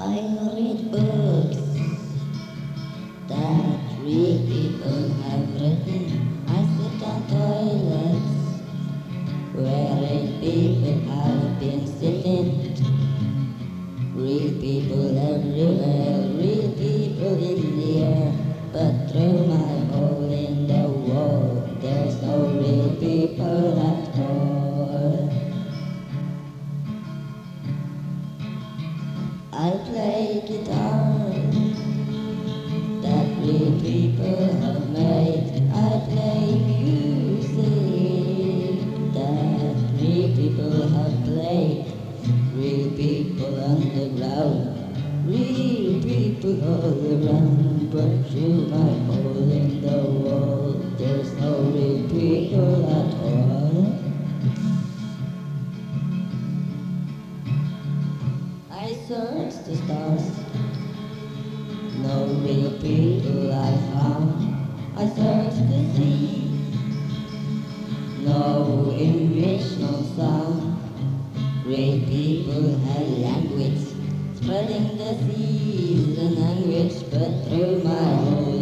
I read books that real people have written. I sit on toilets where real people have been sitting. Real people everywhere, real people in the air. I play guitar that real people have made. I play music that real people have played. Real people underground, real people all around. But through my I searched the stars. No real people I found. I searched the sea. No English, no sound. Real people had language, spreading the seas and language, but through my hole